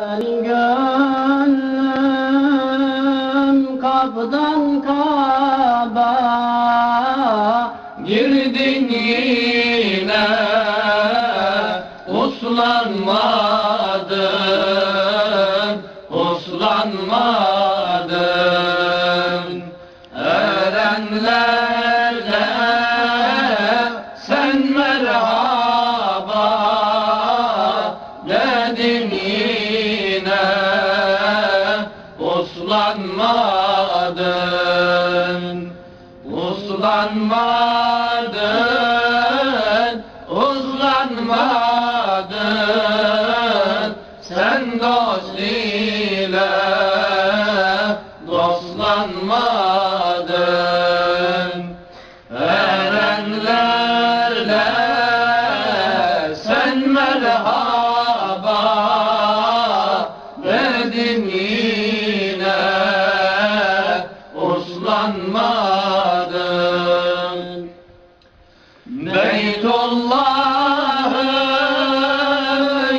Gönlüm kaptan kaba Girdin yine Uslanmadın Uslanmadın. Erenlerle sen merhaba Uslanmadın Uslanmadın Uslanmadın. Sen dost ile dostlanmadın. Erenlerle sen merhaba Beytullah'ı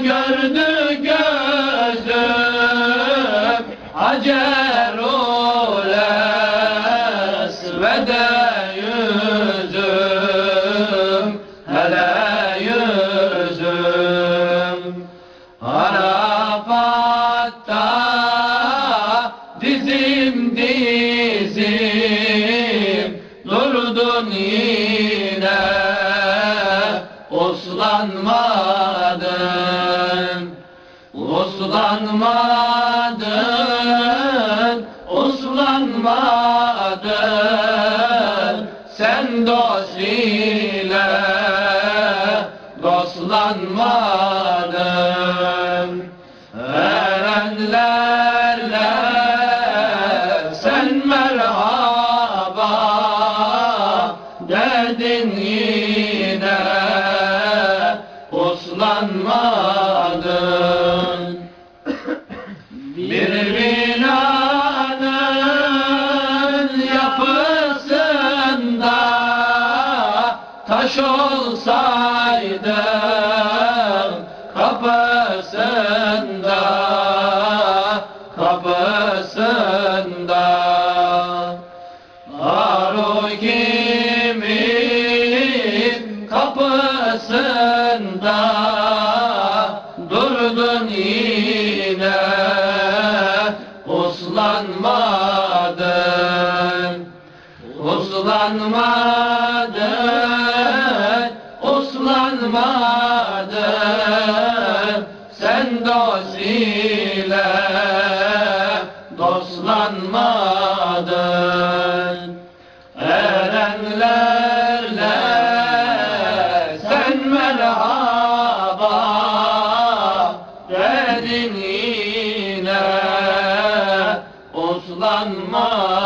gördü gözüm Hacer oles ve de yüzüm Hele yüzüm Arafat'ta dizim dizim Durdun yine uslanmadın Uslanmadın, uslanmadın Sen dost ile dostlanmadın Erenlerle sen merhaba dedin yine uslanmadın Bir binanın yapısında taş olsaydım kapısında kapısında Aru kimin kapısında yine uslanmadın. Uslanmadın uslanmadın. Sen dost ile dostlanmadın Allah.